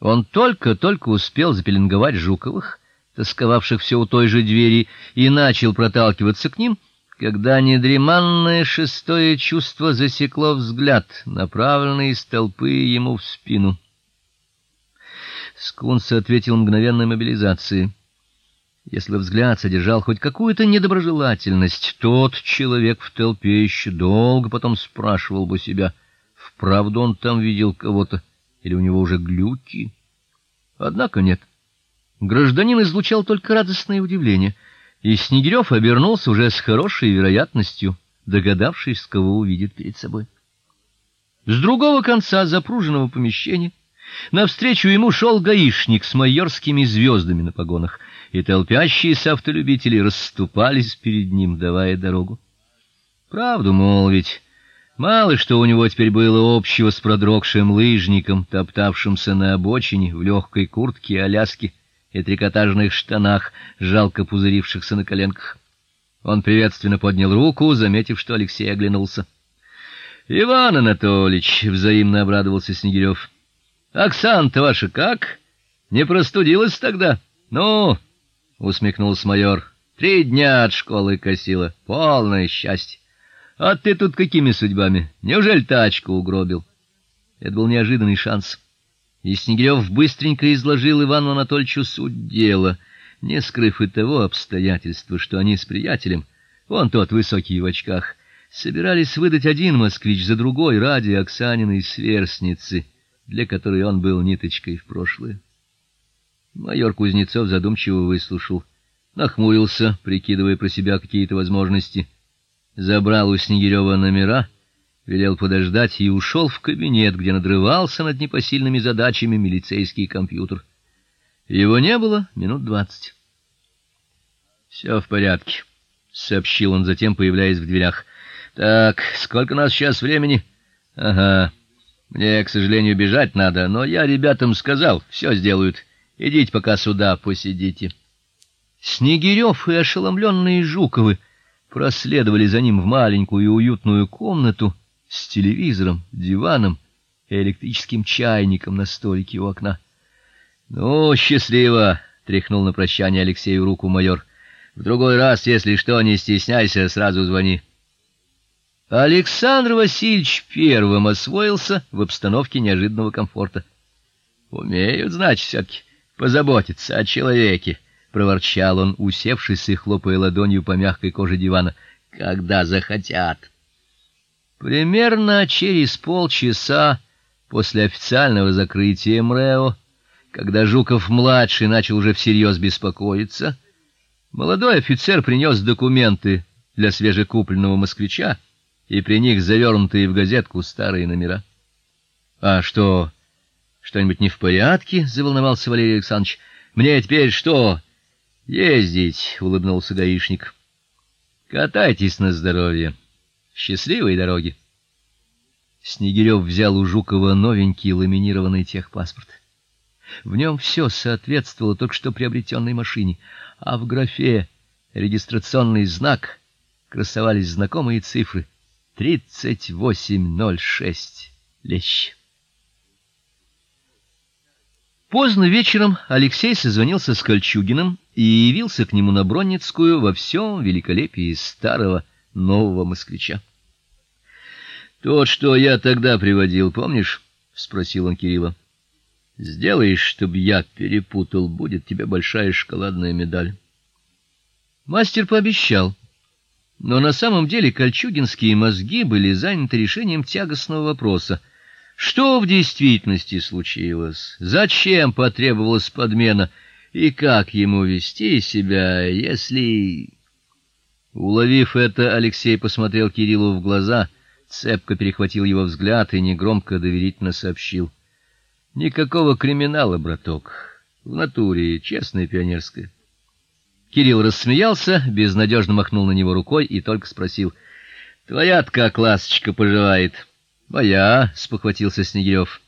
Он только-только успел запеленговать Жуковых, тосковавших все у той же двери, и начал проталкиваться к ним, когда недреманное шестое чувство засекло взгляд, направленный из толпы ему в спину. Скунс ответил мгновенной мобилизацией. Если взгляд содержал хоть какую-то недоброжелательность, тот человек в толпе еще долго потом спрашивал бы себя, вправду он там видел кого-то или у него уже глюки. Однако нет. Гражданин излучал только радостное удивление, и Снегирев обернулся уже с хорошей вероятностью, догадавшись, кого увидит перед собой. С другого конца запруженного помещения навстречу ему шел гаишник с майорскими звездами на погонах, и толпящиеся автолюбители расступались перед ним, давая дорогу. Правду молвить, мало что у него теперь было общего с продрогшим лыжником, топтавшимся на обочине в легкой куртке и аляске и трикотажных штанах, жалко пузырившихся на коленках. Он приветственно поднял руку, заметив, что Алексей оглянулся. Иван Анатольевич взаимно обрадовался Снегирев. Оксана-то ваша как? Не простудилась тогда? Ну, усмехнулся майор. Три дня от школы косила. Полное счастье. А ты тут какими судьбами? Неужели тачку угробил? Это был неожиданный шанс. И Снегирев быстренько изложил Ивану Анатольевичу суть дела, не скрыв и того обстоятельства, что они с приятелем, вон тот высокий в очках, собирались выдать один москвич за другой ради Оксаниной сверстницы, для которой он был ниточкой в прошлое. Майор Кузнецов задумчиво выслушал, нахмурился, прикидывая про себя какие-то возможности, забрал у Снегирева номера велел подождать и ушел в кабинет, где надрывался над непосильными задачами милицейский компьютер. Его не было минут двадцать. «Все в порядке, сообщил он затем, появляясь в дверях. Так, сколько у нас сейчас времени? Ага. Мне, к сожалению, бежать надо, но я ребятам сказал, все сделают. Идите пока сюда посидите. Снегирев и ошеломленные Жуковы проследовали за ним в маленькую и уютную комнату с телевизором, диваном и электрическим чайником на столике у окна. "Ну, счастливо", тряхнул на прощание Алексею руку майор. "В другой раз, если что, не стесняйся, сразу звони". Александр Васильевич первым освоился в обстановке неожиданного комфорта. Умеют, значит, все таки позаботиться о человеке, проворчал он, усевшись и хлопая ладонью по мягкой коже дивана. Когда захотят. Примерно через полчаса после официального закрытия МРЭО, когда Жуков-младший начал уже всерьез беспокоиться, молодой офицер принес документы для свежекупленного москвича и при них завернутые в газетку старые номера. А что, что-нибудь не в порядке? заволновался Валерий Александрович. Мне теперь что? Ездить, улыбнулся гаишник. Катайтесь на здоровье. Счастливой дороги. Снегирев взял у Жукова новенький ламинированный техпаспорт. В нем все соответствовало только что приобретенной машине, а в графе регистрационный знак красовались знакомые цифры: 3806. Лещ. Поздно вечером Алексей созвонился с Кольчугиным и явился к нему на Бронницкую во всем великолепии старого нового москвича. Тот, что я тогда приводил, помнишь? спросил он Кирилла. Сделаешь, чтобы я перепутал, будет тебе большая шоколадная медаль. Мастер пообещал. Но на самом деле кольчугинские мозги были заняты решением тягостного вопроса: что в действительности случилось? Зачем потребовалась подмена? И как ему вести себя, если Уловив это, Алексей посмотрел Кириллу в глаза, цепко перехватил его взгляд и негромко доверительно сообщил: "Никакого криминала, браток. В натуре честная пионерская". Кирилл рассмеялся, безнадежно махнул на него рукой и только спросил: "Твоя-то как поживает?" "Моя", спохватился Снегирев.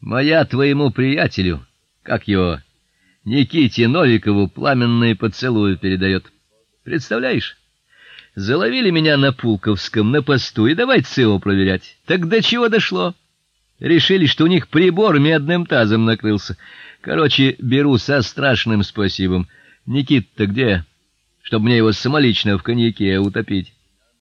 "Моя твоему приятелю, как его, Никите Новикову пламенные поцелуи передает. Представляешь? Заловили меня на Пулковском на посту и давай ЦО проверять. Так до чего дошло? Решили, что у них прибор медным тазом накрылся. Короче, беру со страшным спасибом. Никит-то где? Чтоб мне его самолично в коньяке утопить.